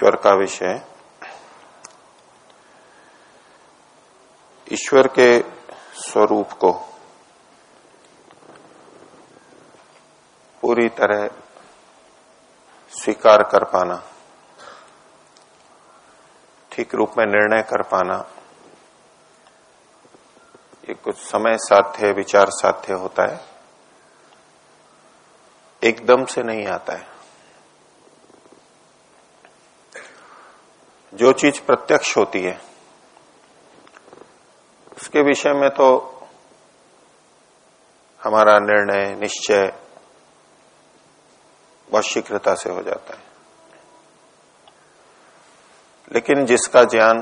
ईश्वर का विषय। ईश्वर के स्वरूप को पूरी तरह स्वीकार कर पाना, ठीक रूप में निर्णय कर पाना, ये कुछ समय साध्य, विचार साध्य होता है, एकदम से नहीं आता है। जो चीज़ प्रत्यक्ष होती है। उसके विषय में तो हमारा निर्णय निश्चय बहुत शीघ्रता से हो जाता है। लेकिन जिसका ज्ञान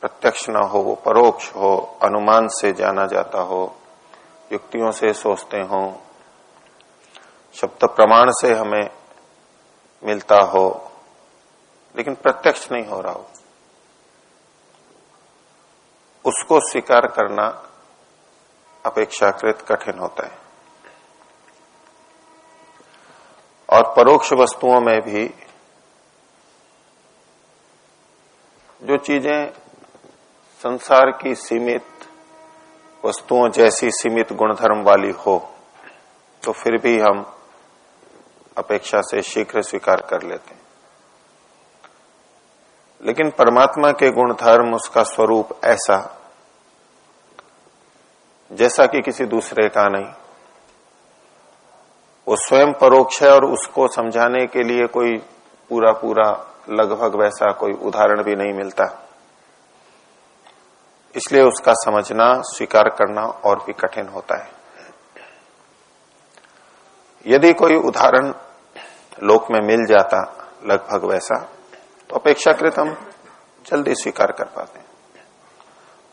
प्रत्यक्ष न हो, वो परोक्ष हो, अनुमान से जाना जाता हो, युक्तियों से सोचते हो, शब्द प्रमाण से हमें मिलता हो लेकिन प्रत्यक्ष नहीं हो रहा हो। उसको स्वीकार करना अपेक्षाकृत कठिन होता है। और परोक्ष वस्तुओं में भी जो चीज़ें संसार की सीमित वस्तुओं जैसी सीमित गुणधर्म वाली हो तो फिर भी हम अपेक्षा से शीघ्र स्वीकार कर लेते हैं। लेकिन परमात्मा के गुण धर्म उसका स्वरूप ऐसा, जैसा कि किसी दूसरे का नहीं। वो स्वयं परोक्ष है और उसको समझाने के लिए कोई पूरा पूरा लगभग वैसा कोई उदाहरण भी नहीं मिलता। इसलिए उसका समझना, स्वीकार करना और भी कठिन होता है। यदि कोई उदाहरण लोक में मिल जाता, लगभग वैसा तो अपेक्षाकृत हम जल्दी स्वीकार कर पाते हैं।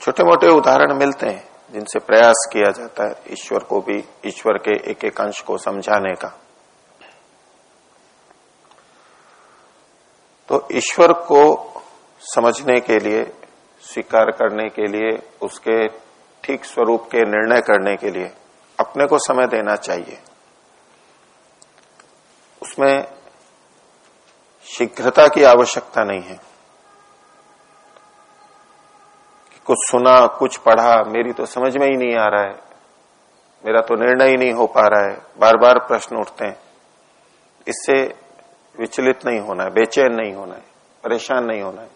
छोटे मोटे उदाहरण मिलते हैं, जिनसे प्रयास किया जाता है ईश्वर को भी, ईश्वर के एक एक अंश को समझाने का। तो ईश्वर को समझने के लिए, स्वीकार करने के लिए, उसके ठीक स्वरूप के निर्णय करने के लिए अपने को समय देना चाहिए। उसमें शीघ्रता की आवश्यकता नहीं है। कि कुछ सुना, कुछ पढ़ा, मेरी तो समझ में ही नहीं आ रहा है। मेरा तो निर्णय ही नहीं हो पा रहा है। बार बार प्रश्न उठते हैं। इससे विचलित नहीं होना है, बेचैन नहीं होना है, परेशान नहीं होना है।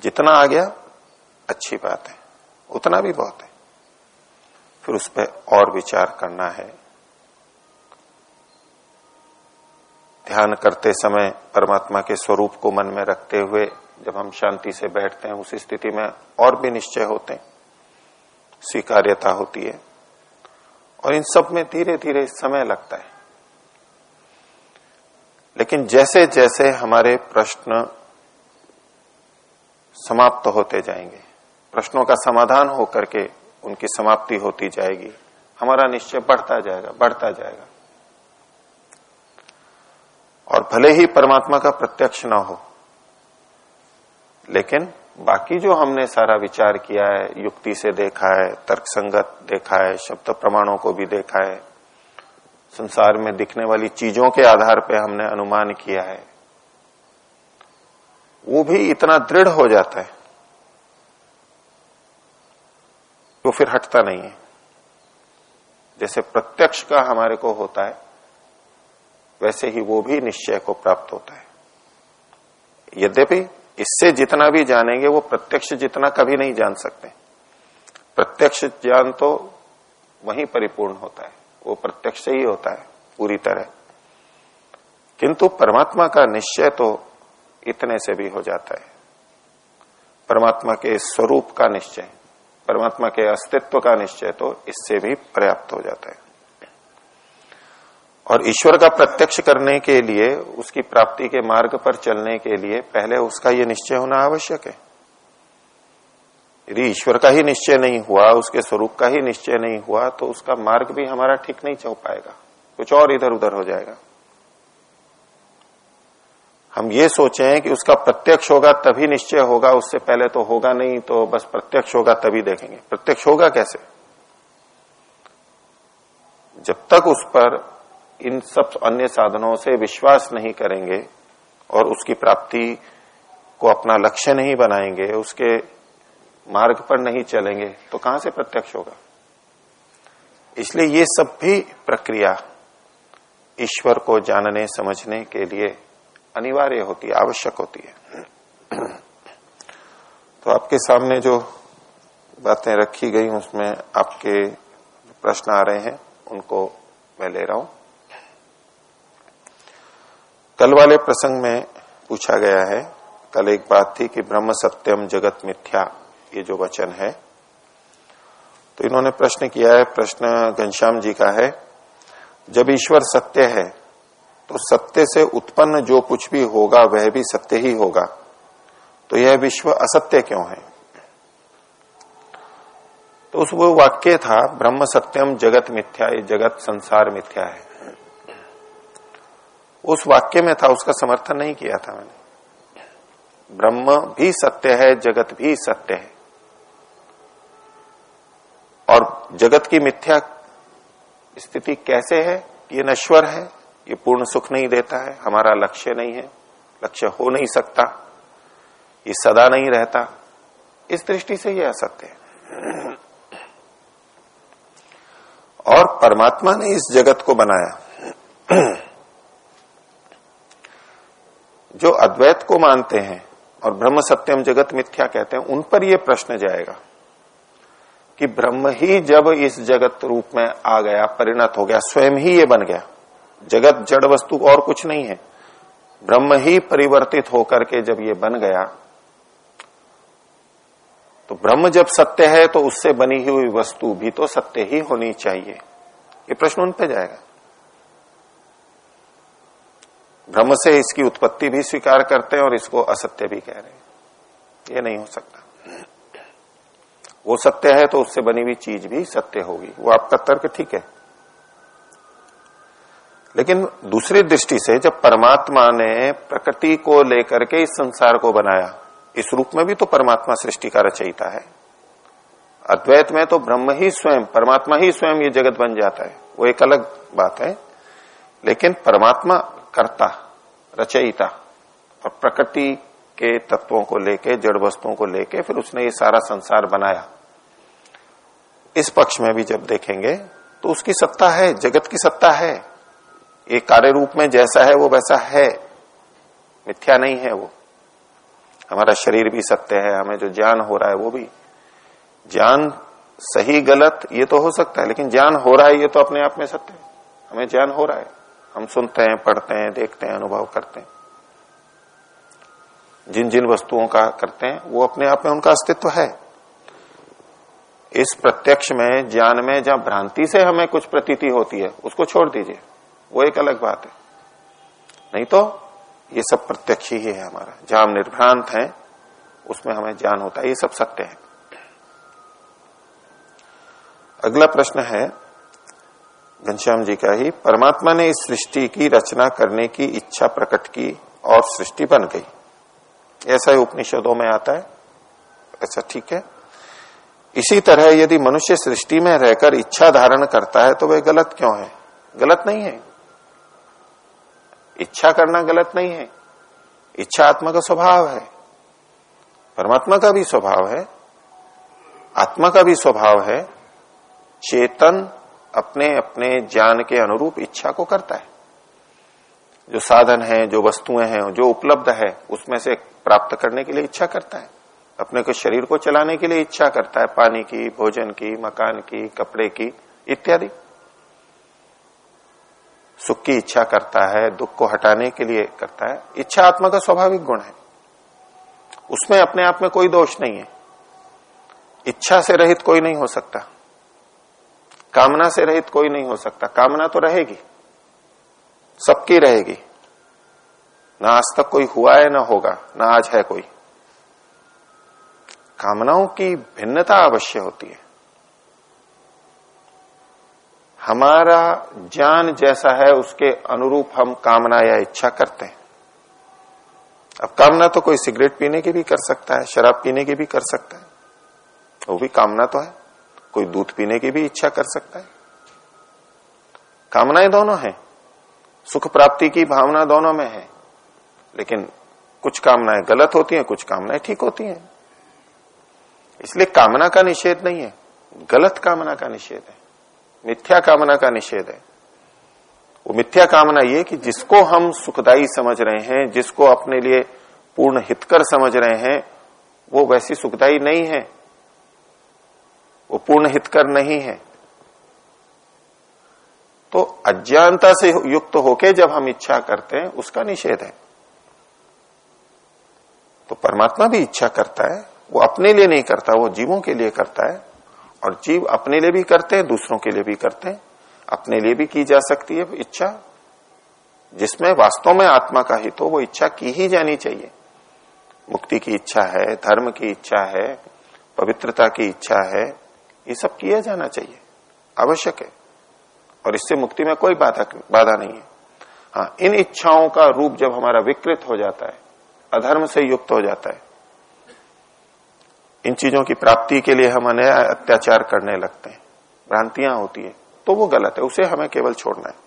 जितना आ गया, अच्छी बात है। उतना भी बहुत है। फिर उस पर और विचार करना है। ध्यान करते समय परमात्मा के स्वरूप को मन में रखते हुए जब हम शांति से बैठते हैं, उस स्थिति में और भी निश्चय होते हैं। स्वीकार्यता होती है। और इन सब में धीरे धीरे समय लगता है। लेकिन जैसे जैसे हमारे प्रश्न समाप्त होते जाएँगे, प्रश्नों का समाधान होकर के उनकी समाप्ति होती जाएगी, हमारा निश्चय बढ़ता जाएगा बढ़ता जाएगा। और भले ही परमात्मा का प्रत्यक्ष ना हो, लेकिन बाकी जो हमने सारा विचार किया है, युक्ति से देखा है तर्क संगत देखा है, शब्द प्रमाणों को भी देखा है, संसार में दिखने वाली चीज़ों के आधार पर हमने अनुमान किया है, वो भी इतना दृढ़ हो जाता है तो फिर हटता नहीं है। जैसे प्रत्यक्ष का हमारे को होता है वैसे ही वो भी निश्चय को प्राप्त होता है। यद्यपि इससे जितना भी जानेंगे, वो प्रत्यक्ष जितना कभी नहीं जान सकते। प्रत्यक्ष ज्ञान तो वहीं परिपूर्ण होता है, वो प्रत्यक्ष ही होता है, पूरी तरह। किंतु परमात्मा का निश्चय तो इतने से भी हो जाता है। परमात्मा के स्वरूप का निश्चय, परमात्मा के अस्तित्व का निश्चय तो इससे भी पर्याप्त हो जाता है। और ईश्वर का प्रत्यक्ष करने के लिए, उसकी प्राप्ति के मार्ग पर चलने के लिए पहले उसका ये निश्चय होना आवश्यक है। यदि ईश्वर का ही निश्चय नहीं हुआ, उसके स्वरूप का ही निश्चय नहीं हुआ तो उसका मार्ग भी हमारा ठीक नहीं चल पाएगा। कुछ और इधर उधर हो जाएगा। हम ये सोचे कि उसका प्रत्यक्ष होगा तभी निश्चय होगा, उससे पहले तो होगा नहीं तो बस प्रत्यक्ष होगा तभी देखेंगे। प्रत्यक्ष होगा कैसे? जब तक उस पर इन सब अन्य साधनों से विश्वास नहीं करेंगे और उसकी प्राप्ति को अपना लक्ष्य नहीं बनाएँगे, उसके मार्ग पर नहीं चलेंगे तो कहाँ से प्रत्यक्ष होगा? इसलिए ये सब भी प्रक्रिया ईश्वर को जानने, समझने के लिए अनिवार्य होती है आवश्यक होती है। तो आपके सामने जो बातें रखी गई, उसमें आपके प्रश्न आ रहे हैं, उनको मैं ले रहा हूँ। कल वाले प्रसंग में पूछा गया है, कल एक बात थी कि ब्रह्म सत्यम जगत मिथ्या, ये जो वचन है। तो इन्होंने प्रश्न किया है, प्रश्न घनश्याम जी का है, जब ईश्वर सत्य है तो सत्य से उत्पन्न जो कुछ भी होगा, वह भी सत्य ही होगा। तो यह विश्व असत्य क्यों है? तो उस वो वाक्य था, ब्रह्म सत्यम जगत मिथ्या, ये जगत संसार मिथ्या है। उस वाक्य में था, उसका समर्थन नहीं किया था मैंने। ब्रह्म भी सत्य है, जगत भी सत्य है। और जगत की मिथ्या स्थिति कैसे है? ये नश्वर है, ये पूर्ण सुख नहीं देता है, हमारा लक्ष्य नहीं है, लक्ष्य हो नहीं सकता, ये सदा नहीं रहता। इस दृष्टि से ये असत्य है। और परमात्मा ने इस जगत को बनाया। जो अद्वैत को मानते हैं और ब्रह्म सत्यम जगत मिथ्या कहते हैं, उन पर यह प्रश्न जाएगा कि ब्रह्म ही जब इस जगत रूप में आ गया, परिणत हो गया, स्वयं ही ये बन गया। जगत जड़ वस्तु और कुछ नहीं है। ब्रह्म ही परिवर्तित होकर के जब ये बन गया तो ब्रह्म जब सत्य है तो उससे बनी हुई वस्तु भी तो सत्य ही होनी चाहिए। ये प्रश्न उन पे जाएगा। ब्रह्म से इसकी उत्पत्ति भी स्वीकार करते हैं और इसको असत्य भी कह रहे हैं। ये नहीं हो सकता। वो सत्य है तो उससे बनी हुई चीज़ भी सत्य होगी। वो आपका तर्क ठीक है। लेकिन दूसरी दृष्टि से जब परमात्मा ने प्रकृति को लेकर के इस संसार को बनाया, इस रूप में भी तो परमात्मा सृष्टि का रचयिता है। अद्वैत में तो ब्रह्म ही स्वयं, परमात्मा ही स्वयं ये जगत बन जाता है। वो एक अलग बात है। लेकिन परमात्मा कर्ता, रचयिता और प्रकृति के तत्वों को लेके, जड़ वस्तुओं को लेके फिर उसने ये सारा संसार बनाया। इस पक्ष में भी जब देखेंगे तो उसकी सत्ता है, जगत की सत्ता है। ये कार्य रूप में जैसा है, वो वैसा है। मिथ्या नहीं है वो। हमारा शरीर भी सत्य है, हमें जो ज्ञान हो रहा है वो भी। ज्ञान सही, गलत, ये तो हो सकता है, लेकिन ज्ञान हो रहा है, ये तो अपने आप में सत्य है। हमें ज्ञान हो रहा है। हम सुनते हैं, पढ़ते हैं, देखते हैं, अनुभव करते हैं। जिन जिन वस्तुओं का करते हैं, वो अपने आप में उनका अस्तित्व है। इस प्रत्यक्ष में, ज्ञान में, जहाँ भ्रांति से हमें कुछ प्रतीति होती है, उसको छोड़ दीजिए। वो एक अलग बात है। नहीं तो ये सब प्रत्यक्ष ही है हमारा। जहाँ हम निर्भ्रांत हैं, उसमें हमें ज्ञान होता है। ये सब सत्य है। अगला प्रश्न है घनश्याम जी का ही, परमात्मा ने इस सृष्टि की रचना करने की इच्छा प्रकट की और सृष्टि बन गई। ऐसा ही उपनिषदों में आता है। ऐसा ठीक है। इसी तरह यदि मनुष्य सृष्टि में रहकर इच्छा धारण करता है तो वह गलत क्यों है? गलत नहीं है। इच्छा करना गलत नहीं है। इच्छा आत्मा का स्वभाव है। परमात्मा का भी स्वभाव है। आत्मा का भी स्वभाव है। चेतन अपने अपने ज्ञान के अनुरूप इच्छा को करता है। जो साधन है, जो वस्तुएँ हैं, जो उपलब्ध है, उसमें से प्राप्त करने के लिए इच्छा करता है। अपने को शरीर को चलाने के लिए इच्छा करता है, पानी की, भोजन की, मकान की, कपड़े की, इत्यादि। सुख की इच्छा करता है, दुख को हटाने के लिए करता है। इच्छा आत्मा का स्वाभाविक गुण है। उसमें अपने आप में कोई दोष नहीं है। इच्छा से रहित कोई नहीं हो सकता। कामना से रहित कोई नहीं हो सकता। कामना तो रहेगी। सबकी रहेगी। ना आज तक कोई हुआ है, ना होगा, ना आज है कोई। कामनाओं की भिन्नता अवश्य होती है। हमारा ज्ञान जैसा है, उसके अनुरूप हम कामना या इच्छा करते हैं। अब कामना तो कोई सिगरेट पीने की भी कर सकता है, शराब पीने की भी कर सकता है। वो भी कामना तो है। कोई दूध पीने की भी इच्छा कर सकता है। कामनाएँ दोनों हैं। सुख प्राप्ति की भावना दोनों में है। लेकिन कुछ कामनाएँ गलत होती हैं, कुछ कामनाएँ ठीक होती हैं। इसलिए कामना का निषेध नहीं है। गलत कामना का निषेध है। मिथ्या कामना का निषेध है। वो मिथ्या कामना ये कि जिसको हम सुखदाई समझ रहे हैं, जिसको अपने लिए पूर्ण हितकर समझ रहे हैं, वो वैसी सुखदाई नहीं है। वो पूर्ण हितकर नहीं है। तो अज्ञानता से युक्त होके जब हम इच्छा करते हैं, उसका निषेध है। तो परमात्मा भी इच्छा करता है, वो अपने लिए नहीं करता, वो जीवों के लिए करता है। और जीव अपने लिए भी करते हैं, दूसरों के लिए भी करते हैं। अपने लिए भी की जा सकती है इच्छा, जिसमें वास्तव में आत्मा का हित हो, वो इच्छा की ही जानी चाहिए। मुक्ति की इच्छा है, धर्म की इच्छा है, पवित्रता की इच्छा है ये सब किया जाना चाहिए। आवश्यक है। और इससे मुक्ति में कोई बाधा बाधा नहीं है। हाँ इन इच्छाओं का रूप जब हमारा विकृत हो जाता है, अधर्म से युक्त हो जाता है, इन चीज़ों की प्राप्ति के लिए हम अन्याय अत्याचार करने लगते हैं। भ्रांतियाँ होती है तो वो गलत है। उसे हमें केवल छोड़ना है।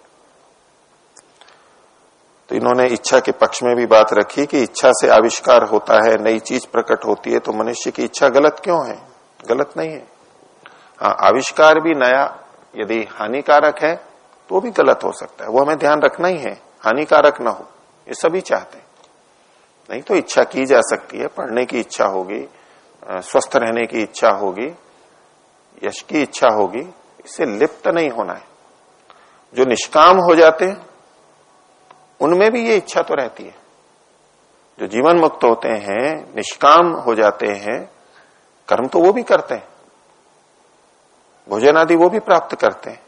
तो इन्होंने इच्छा के पक्ष में भी बात रखी कि इच्छा से आविष्कार होता है, नई चीज़ प्रकट होती है तो मनुष्य की इच्छा गलत क्यों है? गलत नहीं है। हाँ आविष्कार भी नया यदि हानिकारक है तो भी गलत हो सकता है। वो हमें ध्यान रखना ही है, हानिकारक ना हो। ये सभी चाहते हैं। नहीं तो इच्छा की जा सकती है, पढ़ने की इच्छा होगी स्वस्थ रहने की इच्छा होगी, यश की इच्छा होगी, इससे लिप्त नहीं होना है। जो निष्काम हो जाते हैं, उनमें भी ये इच्छा तो रहती है। जो जीवन मुक्त होते हैं, निष्काम हो जाते हैं, कर्म तो वो भी करते हैं। भोजन आदि वो भी प्राप्त करते हैं,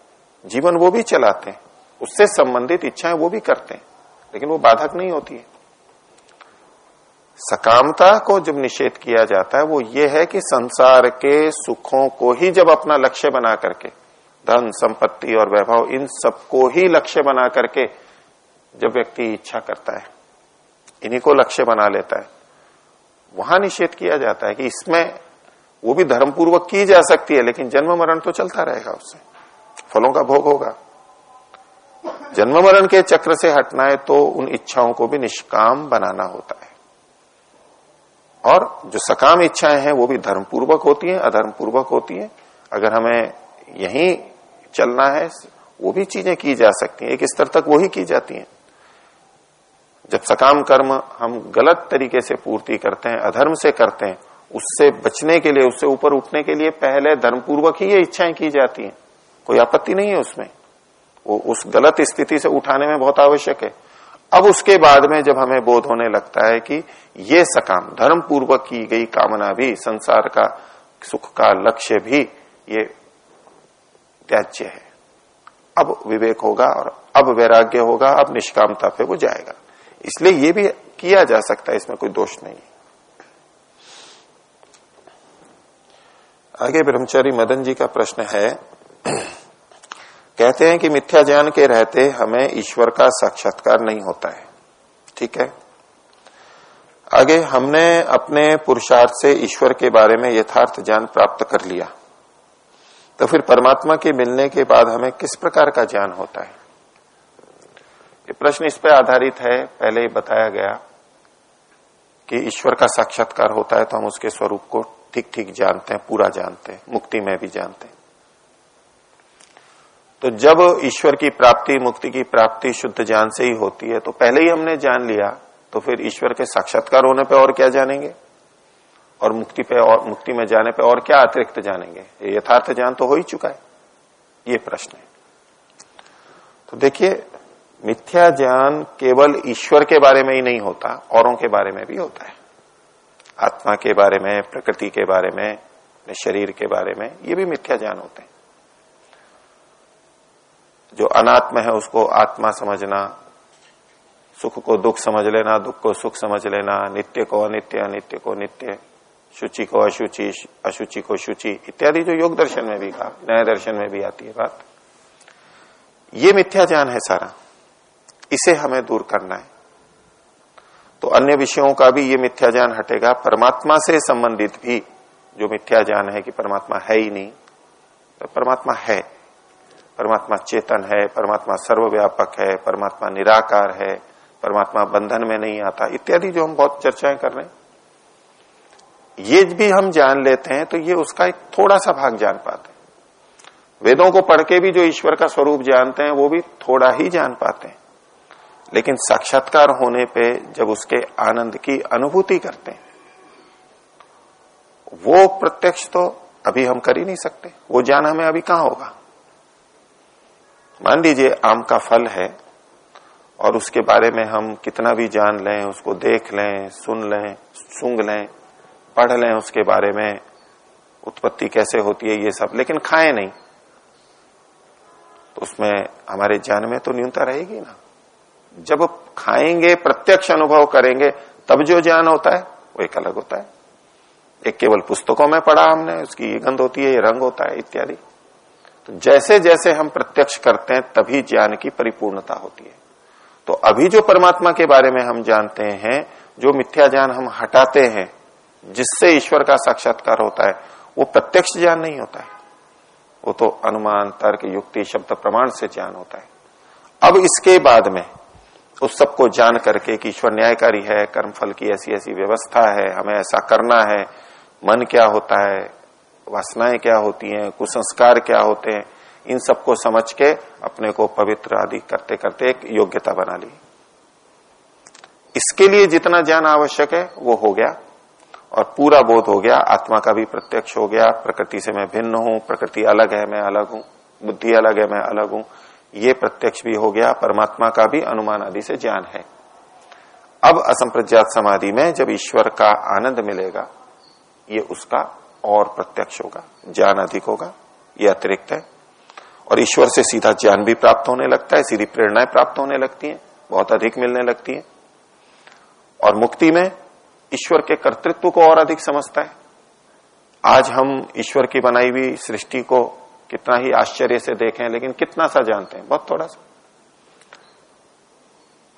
जीवन वो भी चलाते हैं, उससे संबंधित इच्छाएँ वो भी करते हैं, लेकिन वो बाधक नहीं होती है। सकामता को जब निषेध किया जाता है, वो ये है कि संसार के सुखों को ही जब अपना लक्ष्य बना करके, धन, संपत्ति और वैभव, इन सबको ही लक्ष्य बना करके जब व्यक्ति इच्छा करता है, इन्हीं को लक्ष्य बना लेता है, वहाँ निषेध किया जाता है कि इसमें वो भी धर्मपूर्वक की जा सकती है, लेकिन जन्म मरण तो चलता रहेगा उससे। फलों का भोग होगा। जन्म मरण के चक्र से हटना है तो उन इच्छाओं को भी निष्काम बनाना होता है। और जो सकाम इच्छाएँ हैं, वो भी धर्मपूर्वक होती हैं, अधर्मपूर्वक होती हैं। अगर हमें यही चलना है, वो भी चीज़ें की जा सकती हैं। एक स्तर तक वो ही की जाती हैं। जब सकाम कर्म हम गलत तरीके से पूर्ति करते हैं, अधर्म से करते हैं उससे बचने के लिए, उससे ऊपर उठने के लिए पहले धर्मपूर्वक ही ये इच्छाएँ की जाती हैं। कोई आपत्ति नहीं है उसमें। वो उस गलत स्थिति से उठाने में बहुत आवश्यक है। अब उसके बाद में जब हमें बोध होने लगता है कि ये सकाम धर्म पूर्वक की गई कामना भी, संसार का सुख का लक्ष्य भी, ये त्याज्य है। अब विवेक होगा और अब वैराग्य होगा, अब निष्कामता पे वो जाएगा। इसलिए ये भी किया जा सकता है, इसमें कोई दोष नहीं आगे ब्रह्मचारी मदन जी का प्रश्न है, कहते हैं कि मिथ्या ज्ञान के रहते हमें ईश्वर का साक्षात्कार नहीं होता है। ठीक है? आगे हमने अपने पुरुषार्थ से ईश्वर के बारे में यथार्थ ज्ञान प्राप्त कर लिया। तो फिर परमात्मा के मिलने के बाद हमें किस प्रकार का ज्ञान होता है? ये प्रश्न इस पर आधारित है। पहले ही बताया गया कि ईश्वर का साक्षात्कार होता है तो हम उसके स्वरूप को ठीक ठीक जानते हैं, पूरा जानते हैं, मुक्ति में भी जानते हैं। तो जब ईश्वर की प्राप्ति, मुक्ति की प्राप्ति शुद्ध ज्ञान से ही होती है तो पहले ही हमने जान लिया तो फिर ईश्वर के साक्षात्कार होने पे और क्या जानेंगे? और मुक्ति पे और, मुक्ति में जाने पे और क्या अतिरिक्त जानेंगे? ये यथार्थ ज्ञान तो हो ही चुका है। ये प्रश्न है। तो देखिए, मिथ्या ज्ञान केवल ईश्वर के बारे में ही नहीं होता, औरों के बारे में भी होता है। आत्मा के बारे में, प्रकृति के बारे में शरीर के बारे में, ये भी मिथ्या ज्ञान होते हैं। जो अनात्म है, उसको आत्मा समझना, सुख को दुख समझ लेना, दुख को सुख समझ लेना, नित्य को अनित्य अनित्य को नित्य, शुचि को अशुचि अशुचि को शुचि, इत्यादि जो योग दर्शन में भी कहा, न्याय दर्शन में भी आती है बात। ये मिथ्या ज्ञान है सारा। इसे हमें दूर करना है। तो अन्य विषयों का भी ये मिथ्या ज्ञान हटेगा। परमात्मा से संबंधित भी जो मिथ्या ज्ञान है कि परमात्मा है ही नहीं तो परमात्मा है। परमात्मा चेतन है, परमात्मा सर्वव्यापक है, परमात्मा निराकार है, परमात्मा बंधन में नहीं आता, इत्यादि जो हम बहुत चर्चाएँ कर रहे हैं। ये भी हम जान लेते हैं तो ये उसका एक थोड़ा सा भाग जान पाते हैं। वेदों को पढ़ के भी जो ईश्वर का स्वरूप जानते हैं, वो भी थोड़ा ही जान पाते हैं। लेकिन साक्षात्कार होने पे जब उसके आनंद की अनुभूति करते हैं, वो प्रत्यक्ष तो अभी हम कर ही नहीं सकते। वो ज्ञान हमें अभी कहाँ होगा? मान लीजिए आम का फल है और उसके बारे में हम कितना भी जान लें, उसको देख लें, सुन लें, सूंघ लें, पढ़ लें उसके बारे में, उत्पत्ति कैसे होती है ये सब, लेकिन खाएँ नहीं तो उसमें हमारे ज्ञान में तो न्यूनता रहेगी ना। जब खाएँगे, प्रत्यक्ष अनुभव करेंगे, तब जो ज्ञान होता है, वो एक अलग होता है। एक केवल पुस्तकों में पढ़ा हमने, उसकी ये गंध होती है, ये रंग होता है, इत्यादि। तो जैसे जैसे हम प्रत्यक्ष करते हैं, तभी ज्ञान की परिपूर्णता होती है। तो अभी जो परमात्मा के बारे में हम जानते हैं, जो मिथ्या ज्ञान हम हटाते हैं, जिससे ईश्वर का साक्षात्कार होता है, वो प्रत्यक्ष ज्ञान नहीं होता है। वो तो अनुमान, तर्क, युक्ति, शब्द प्रमाण से ज्ञान होता है। अब इसके बाद में उस सबको जान करके कि ईश्वर न्यायकारी है, कर्मफल की ऐसी ऐसी व्यवस्था है, हमें ऐसा करना है, मन क्या होता है, वासनाएँ क्या होती हैं, कुसंस्कार क्या होते हैं, इन सबको समझ के अपने को पवित्र आदि करते करते एक योग्यता बना ली। इसके लिए जितना ज्ञान आवश्यक है, वो हो गया। और पूरा बोध हो गया, आत्मा का भी प्रत्यक्ष हो गया, प्रकृति से मैं भिन्न हूँ, प्रकृति अलग है, मैं अलग हूँ, बुद्धि अलग है, मैं अलग हूँ। ये प्रत्यक्ष भी हो गया, परमात्मा का भी अनुमान आदि से ज्ञान है। अब असंप्रज्ञात समाधि में जब ईश्वर का आनंद मिलेगा, ये उसका और प्रत्यक्ष होगा, ज्ञान अधिक होगा, ये अतिरिक्त है। और ईश्वर से सीधा ज्ञान भी प्राप्त होने लगता है, सीधी प्रेरणाएँ प्राप्त होने लगती हैं, बहुत अधिक मिलने लगती हैं। और मुक्ति में ईश्वर के कर्तृत्व को और अधिक समझता है। आज हम ईश्वर की बनाई हुई सृष्टि को कितना ही आश्चर्य से देखें, लेकिन कितना सा जानते हैं, बहुत थोड़ा सा।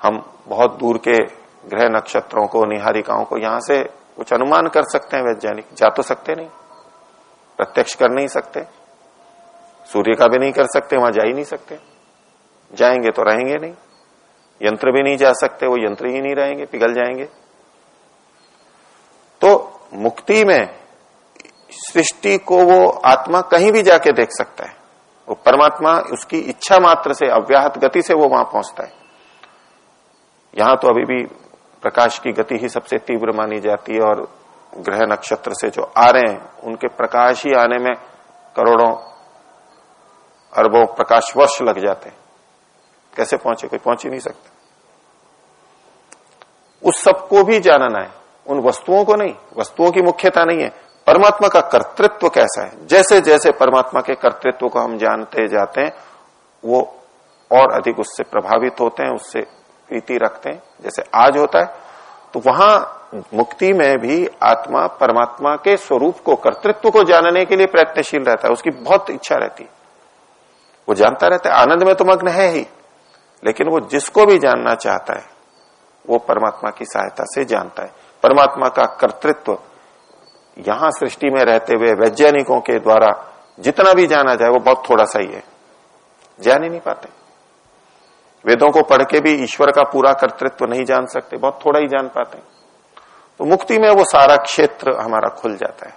हम बहुत दूर के ग्रह नक्षत्रों को, निहारिकाओं को यहाँ से कुछ अनुमान कर सकते हैं वैज्ञानिक। जा तो सकते नहीं। प्रत्यक्ष कर नहीं सकते। सूर्य का भी नहीं कर सकते, वहाँ जा ही नहीं सकते। जाएँगे तो रहेंगे नहीं। यंत्र भी नहीं जा सकते, वो यंत्र ही नहीं रहेंगे, पिघल जाएँगे। तो मुक्ति में सृष्टि को वो आत्मा कहीं भी जाके देख सकता है। वो परमात्मा, उसकी इच्छा मात्र से, अव्याहत गति से वो वहाँ पहुँचता है। यहाँ तो अभी भी प्रकाश की गति ही सबसे तीव्र मानी जाती है और ग्रह नक्षत्र से जो आ रहे हैं, उनके प्रकाश ही आने में करोड़ों अरबों प्रकाश वर्ष लग जाते हैं। कैसे पहुँचे? कोई पहुँच ही नहीं सकता। उस सबको भी जानना है। उन वस्तुओं को नहीं। वस्तुओं की मुख्यता नहीं है। परमात्मा का कर्तृत्व कैसा है? जैसे जैसे परमात्मा के कर्तृत्व को हम जानते जाते हैं, वो और अधिक उससे प्रभावित होते हैं, उससे प्रीति रखते हैं। जैसे आज होता है तो वहाँ मुक्ति में भी आत्मा परमात्मा के स्वरूप को, कर्तृत्व को जानने के लिए प्रयत्नशील रहता है। उसकी बहुत इच्छा रहती वो जानता रहता है, आनंद में तो मग्न है ही, लेकिन वो जिसको भी जानना चाहता है, वो परमात्मा की सहायता से जानता है। परमात्मा का कर्तृत्व यहाँ सृष्टि में रहते हुए वैज्ञानिकों के द्वारा जितना भी जाना जाए वो बहुत थोड़ा सा ही है। जान ही नहीं पाते। वेदों को पढ़ के भी ईश्वर का पूरा कर्तृत्व तो नहीं जान सकते, बहुत थोड़ा ही जान पाते। तो मुक्ति में वो सारा क्षेत्र हमारा खुल जाता है।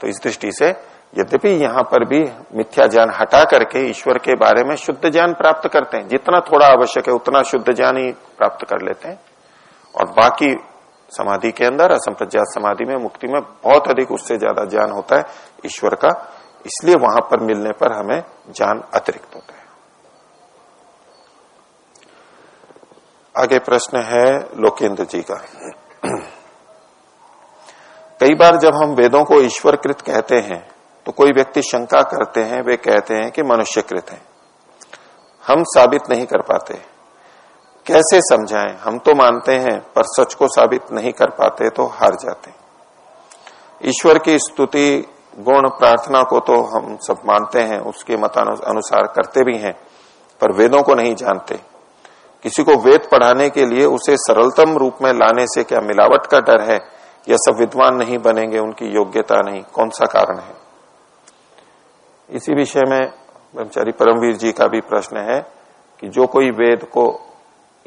तो इस दृष्टि से यद्यपि यहाँ पर भी मिथ्या ज्ञान हटा करके ईश्वर के बारे में शुद्ध ज्ञान प्राप्त करते हैं, जितना थोड़ा आवश्यक है उतना शुद्ध ज्ञान ही प्राप्त कर लेते हैं। और बाकी समाधि के अंदर असंप्रज्ञात समाधि में, मुक्ति में बहुत अधिक उससे ज़्यादा ज्ञान होता है ईश्वर का। इसलिए वहाँ पर मिलने पर हमें ज्ञान अतिरिक्त होता है। आगे प्रश्न है लोकेंद्र जी का। कई बार जब हम वेदों को ईश्वरकृत कहते हैं तो कोई व्यक्ति शंका करते हैं, वे कहते हैं कि मनुष्यकृत है। हम साबित नहीं कर पाते। कैसे समझाएँ, हम तो मानते हैं, पर सच को साबित नहीं कर पाते तो हार जाते। ईश्वर की स्तुति, गुण, प्रार्थना को तो हम सब मानते हैं, उसके मतानुसार करते भी हैं, पर वेदों को नहीं जानते। किसी को वेद पढ़ाने के लिए उसे सरलतम रूप में लाने से क्या मिलावट का डर है, या सब विद्वान नहीं बनेंगे, उनकी योग्यता नहीं? कौन सा कारण है? इसी विषय में ब्रह्मचारी परमवीर जी का भी प्रश्न है कि जो कोई वेद को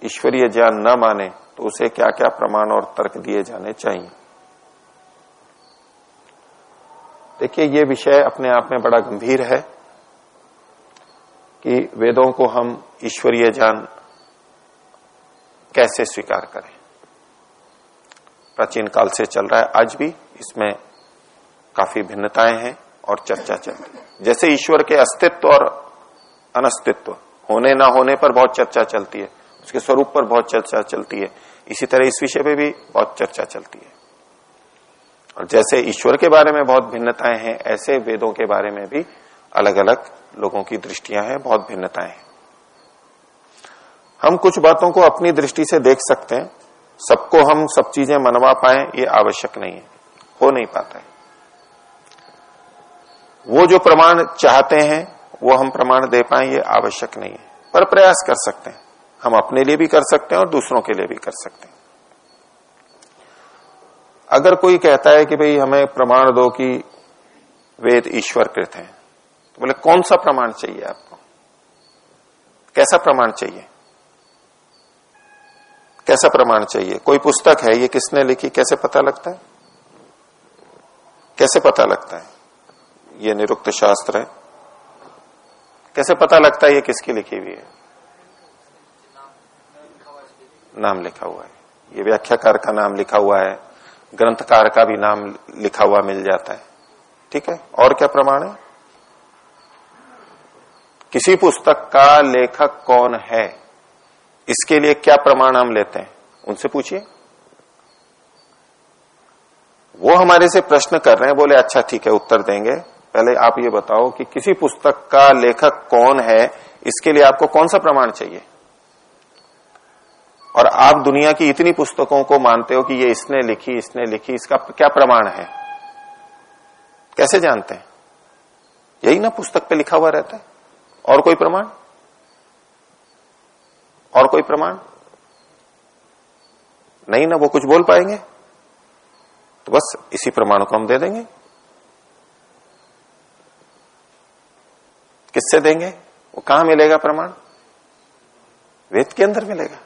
ईश्वरीय ज्ञान न माने तो उसे क्या क्या प्रमाण और तर्क दिए जाने चाहिए? देखिए, ये विषय अपने आप में बड़ा गंभीर है कि वेदों को हम ईश्वरीय ज्ञान कैसे स्वीकार करें। प्राचीन काल से चल रहा है, आज भी इसमें काफ़ी भिन्नताएँ हैं और चर्चा चलती है। जैसे ईश्वर के अस्तित्व और अनस्तित्व, होने ना होने पर बहुत चर्चा चलती है। उसके स्वरूप पर बहुत चर्चा चलती है। इसी तरह इस विषय पे भी बहुत चर्चा चलती है। और जैसे ईश्वर के बारे में बहुत भिन्नताएँ हैं, ऐसे वेदों के बारे में भी अलग अलग लोगों की दृष्टियाँ हैं, बहुत भिन्नताएँ हैं। हम कुछ बातों को अपनी दृष्टि से देख सकते हैं। सबको हम सब चीज़ें मनवा पाए, ये आवश्यक नहीं है। हो नहीं पाता है। वो जो प्रमाण चाहते हैं, वो हम प्रमाण दे पाए, ये आवश्यक नहीं है। पर प्रयास कर सकते हैं। हम अपने लिए भी कर सकते हैं और दूसरों के लिए भी कर सकते हैं। अगर कोई कहता है कि भाई हमें प्रमाण दो कि वेद ईश्वर कृत है तो बोले, कौन सा प्रमाण चाहिए आपको? कैसा प्रमाण चाहिए? कैसा प्रमाण चाहिए? कोई पुस्तक है, ये किसने लिखी, कैसे पता लगता है? कैसे पता लगता है? ये निरुक्त शास्त्र है। कैसे पता लगता है ये किसकी लिखी हुई है? नाम लिखा हुआ है। ये व्याख्याकार का नाम लिखा हुआ है, ग्रंथकार का भी नाम लिखा हुआ मिल जाता है। ठीक है? और क्या प्रमाण है? किसी पुस्तक का लेखक कौन है? इसके लिए क्या प्रमाण हम लेते हैं? उनसे पूछिए। वो हमारे से प्रश्न कर रहे हैं, बोले अच्छा ठीक है, उत्तर देंगे। पहले आप ये बताओ कि किसी पुस्तक का लेखक कौन है? इसके लिए आपको कौन सा प्रमाण चाहिए? और आप दुनिया की इतनी पुस्तकों को मानते हो कि ये इसने लिखी इसने लिखी, इसका क्या प्रमाण है? कैसे जानते हैं? यही ना पुस्तक पे लिखा हुआ रहता है। और कोई प्रमाण? और कोई प्रमाण? नहीं ना, वो कुछ बोल पाएँगे। तो बस इसी प्रमाण को हम दे देंगे। किससे देंगे? वो कहाँ मिलेगा प्रमाण? वेद के अंदर मिलेगा।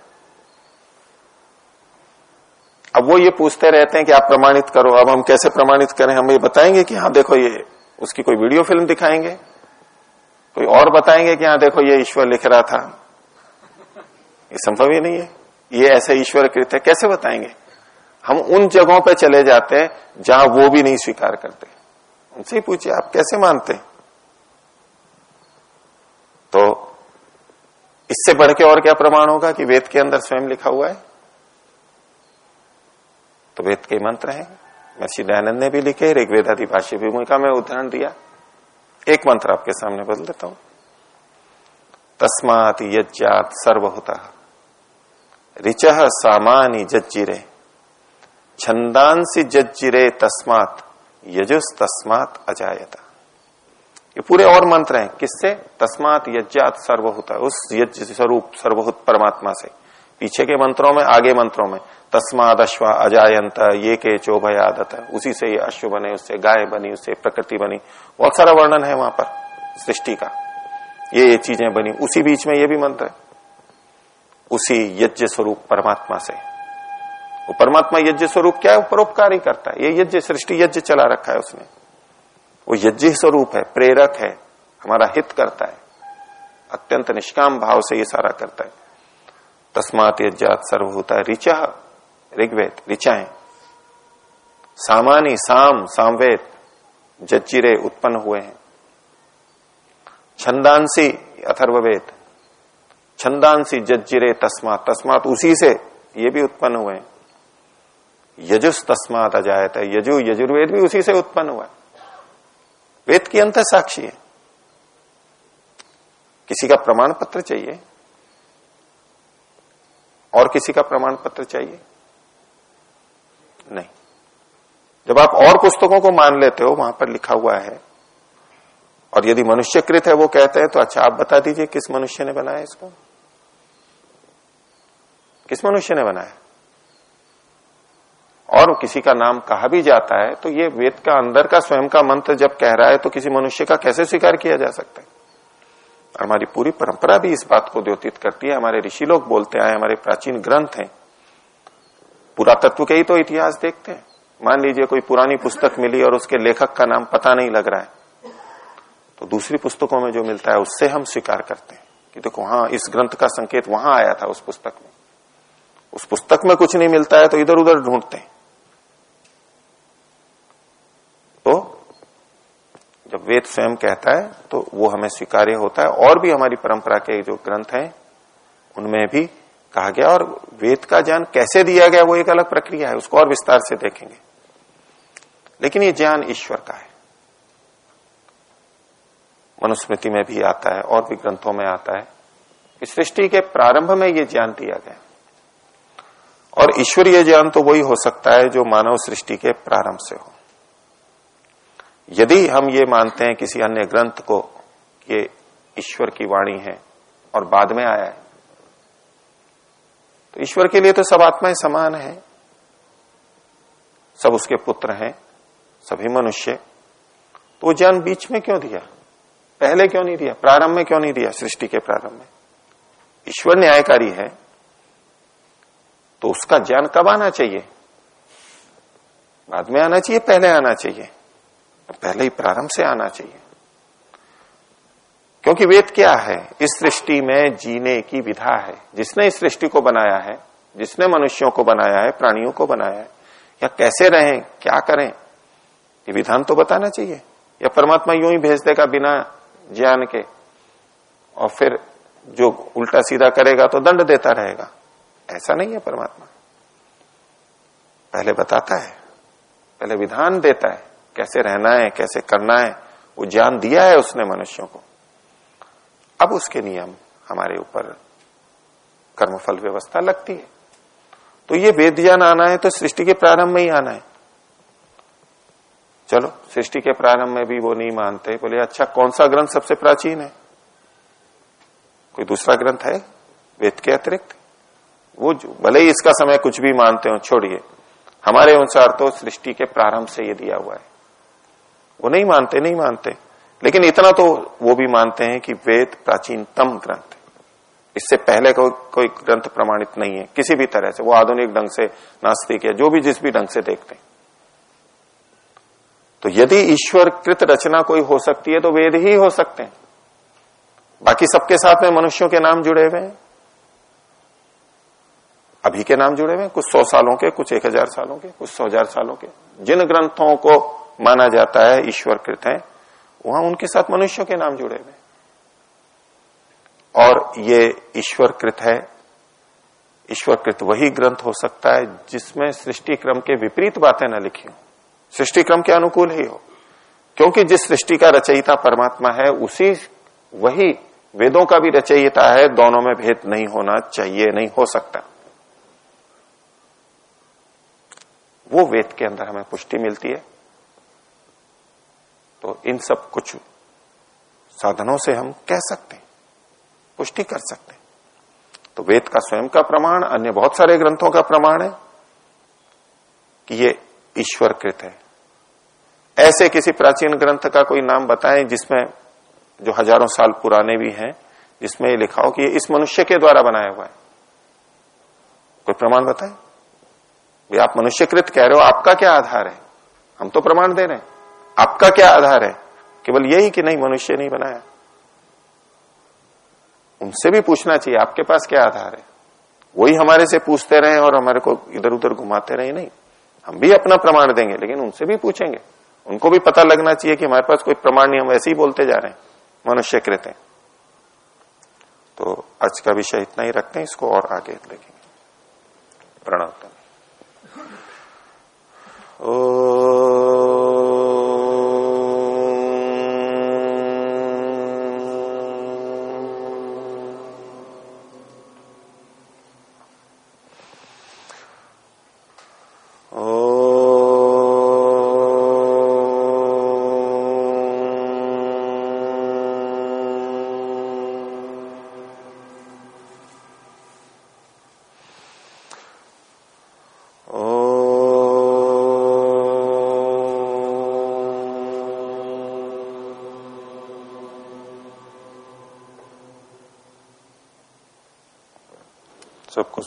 अब वो ये पूछते रहते हैं कि आप प्रमाणित करो, अब हम कैसे प्रमाणित करें? हम ये बताएँगे कि हाँ देखो ये, उसकी कोई वीडियो फ़िल्म दिखाएँगे, कोई और बताएँगे कि हाँ देखो ये ईश्वर लिख रहा था। ये संभव ही नहीं है। ये ऐसे ईश्वर कृत है, कैसे बताएँगे? हम उन जगहों पे चले जाते हैं जहाँ वो भी नहीं स्वीकार करते। उनसे ही पूछिए, आप कैसे मानते? तो इससे बढ़ के और क्या प्रमाण होगा कि वेद के अंदर स्वयं लिखा हुआ है? तो वेद के मंत्र हैं। महर्षि दयानंद ने भी लिखे, ऋग्वेदादि भाष्य भूमिका में उदाहरण दिया। एक मंत्र आपके सामने बदल देता हूँ। तस्मात यज्ञात सर्वहुता। ऋच सामानी जज्जिरे छंदांसी जज्जिरे तस्मात यजुस तस्मात अजायता। ये पूरे और मंत्र हैं। किससे? तस्मात यज्ञात सर्वहुता। उस यज्ञ स्वरूप सर्वहुत परमात्मा से। पीछे के मंत्रों में, आगे मंत्रों में। तस्माद अश्व अजायंत ये के चोभयादत। उसी से ये अश्व बने, उससे गाय बनी, उससे प्रकृति बनी। बहुत सारा वर्णन है वहाँ पर, सृष्टि का। ये ये चीज़ें बनी। उसी बीच में ये भी मंत्र है। उसी यज्ञ स्वरूप परमात्मा से। वो परमात्मा यज्ञ स्वरूप क्या है? परोपकार ही करता है। ये यज्ञ, सृष्टि यज्ञ चला रखा है उसने। वो यज्ञ स्वरूप है, प्रेरक है, हमारा हित करता है। अत्यंत निष्काम भाव से ये सारा करता है। तस्मात यज्ञात सर्वभूता ऋचा। ऋग्वेद, ऋचाएँ। सामानी, साम, सामवेद, जज्जीरे उत्पन्न हुए हैं। छंदांसी, अथर्ववेद। छंदांसी, जज्जीरे, तस्मात। तस्मात उसी से ये भी उत्पन्न हुए हैं। यजुस तस्मात अजायत है। यजु, यजुर्वेद भी उसी से उत्पन्न हुआ है। वेद की अंत साक्षी है। किसी का प्रमाण पत्र चाहिए? और किसी का प्रमाण पत्र चाहिए? नहीं। जब आप और पुस्तकों को मान लेते हो, वहाँ पर लिखा हुआ है, और यदि मनुष्यकृत है वो कहते हैं तो अच्छा आप बता दीजिए किस मनुष्य ने बनाया इसको? किस मनुष्य ने बनाया? और किसी का नाम कहा भी जाता है तो ये वेद का अंदर का स्वयं का मंत्र जब कह रहा है तो किसी मनुष्य का कैसे स्वीकार किया जा सकता है? हमारी पूरी परंपरा भी इस बात को द्योतित करती है। हमारे ऋषि लोग बोलते आए हमारे प्राचीन ग्रंथ हैं पुरातत्व के ही तो इतिहास देखते हैं। मान लीजिए कोई पुरानी पुस्तक मिली और उसके लेखक का नाम पता नहीं लग रहा है। तो दूसरी पुस्तकों में जो मिलता है, उससे हम स्वीकार करते हैं कि देखो हाँ इस ग्रंथ का संकेत वहाँ आया था उस पुस्तक में। उस पुस्तक में कुछ नहीं मिलता है तो इधर उधर ढूंढते हैं। तो जब वेद स्वयं कहता है तो वो हमें स्वीकार्य होता है और भी हमारी परंपरा के जो ग्रंथ हैं, उनमें भी कहा गया और वेद का ज्ञान कैसे दिया गया वो एक अलग प्रक्रिया है, उसको और विस्तार से देखेंगे। लेकिन ये ज्ञान ईश्वर का है। मनुस्मृति में भी आता है, और भी ग्रंथों में आता है। कि सृष्टि के प्रारंभ में ये ज्ञान दिया गया। और ईश्वरीय ज्ञान तो वही हो सकता है जो मानव सृष्टि के प्रारंभ से हो। यदि हम ये मानते हैं, किसी अन्य ग्रंथ को ये ईश्वर की वाणी है, और बाद में आया है तो ईश्वर के लिए तो सब आत्माएँ समान है। सब उसके पुत्र हैं, सभी मनुष्य। तो वो ज्ञान बीच में क्यों दिया? पहले क्यों नहीं दिया? प्रारंभ में क्यों नहीं दिया? सृष्टि के प्रारंभ में। ईश्वर न्यायकारी है तो उसका ज्ञान कब आना चाहिए? बाद में आना चाहिए, पहले आना चाहिए। पहले ही प्रारंभ से आना चाहिए। क्योंकि वेद क्या है? इस सृष्टि में जीने की विधा है। जिसने इस सृष्टि को बनाया है, जिसने मनुष्यों को बनाया है, प्राणियों को बनाया है, या कैसे रहें, क्या करें, ये विधान तो बताना चाहिए। या परमात्मा यूँ ही भेज देगा बिना ज्ञान के, और फिर जो उल्टा सीधा करेगा तो दंड देता रहेगा। ऐसा नहीं है परमात्मा। पहले बताता है, पहले विधान देता है, कैसे रहना है, कैसे करना है, वो ज्ञान दिया है उसने मनुष्यों को। अब उसके नियम हमारे ऊपर कर्मफल व्यवस्था लगती है। तो ये वेद ज्ञान आना है तो सृष्टि के प्रारंभ में ही आना है। चलो, सृष्टि के प्रारंभ में भी वो नहीं मानते, बोले अच्छा कौन सा ग्रंथ सबसे प्राचीन है? कोई दूसरा ग्रंथ है? वेद के अतिरिक्त? वो भले ही इसका समय कुछ भी मानते हो, छोड़िए। हमारे अनुसार तो सृष्टि के प्रारंभ से ये दिया हुआ है। वो नहीं मानते नहीं मानते। लेकिन इतना तो वो भी मानते हैं कि वेद प्राचीनतम ग्रंथ इससे पहले कोई कोई ग्रंथ प्रमाणित नहीं है, किसी भी तरह से। वो आधुनिक ढंग से नास्तिक है, जो भी जिस भी ढंग से देखते हैं। तो यदि ईश्वर कृत रचना कोई हो सकती है तो वेद ही हो सकते हैं। बाकी सबके साथ में मनुष्यों के नाम जुड़े हुए हैं। अभी के नाम जुड़े हुए हैं, कुछ सौ सालों के, कुछ एक हज़ार सालों के, कुछ सौ हज़ार सालों के। जिन ग्रंथों को माना जाता है ईश्वर कृत है वहाँ उनके साथ मनुष्यों के नाम जुड़े हुए। और ये ईश्वर कृत है। ईश्वर कृत वही ग्रंथ हो सकता है जिसमें सृष्टि क्रम के विपरीत बातें न लिखी हो। सृष्टि क्रम के अनुकूल ही हो। क्योंकि जिस सृष्टि का रचयिता परमात्मा है, उसी वही वेदों का भी रचयिता है। दोनों में भेद नहीं होना चाहिए, नहीं हो सकता। वो वेद के अंदर हमें पुष्टि मिलती है। तो इन सब कुछ साधनों से हम कह सकते हैं, पुष्टि कर सकते हैं। तो वेद का स्वयं का प्रमाण, अन्य बहुत सारे ग्रंथों का प्रमाण है कि ये ईश्वर कृत है। ऐसे किसी प्राचीन ग्रंथ का कोई नाम बताएँ जिसमें, जो हज़ारों साल पुराने भी हैं, जिसमें ये लिखा हो कि ये इस मनुष्य के द्वारा बनाया हुआ है। कोई प्रमाण बताएँ? आप मनुष्यकृत कह रहे हो, आपका क्या आधार है? हम तो प्रमाण दे रहे हैं। आपका क्या आधार है? केवल यही कि नहीं, मनुष्य नहीं बनाया? उनसे भी पूछना चाहिए, आपके पास क्या आधार है? वही हमारे से पूछते रहे और हमारे को इधर उधर घुमाते रहे, नहीं। हम भी अपना प्रमाण देंगे, लेकिन उनसे भी पूछेंगे। उनको भी पता लगना चाहिए कि हमारे पास कोई प्रमाण नहीं, हम ऐसे ही बोलते जा रहे हैं, मनुष्य कृत है। तो आज का विषय इतना ही रखते हैं, इसको और आगे देखेंगे। प्रणव ओ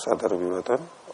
सादर शुभ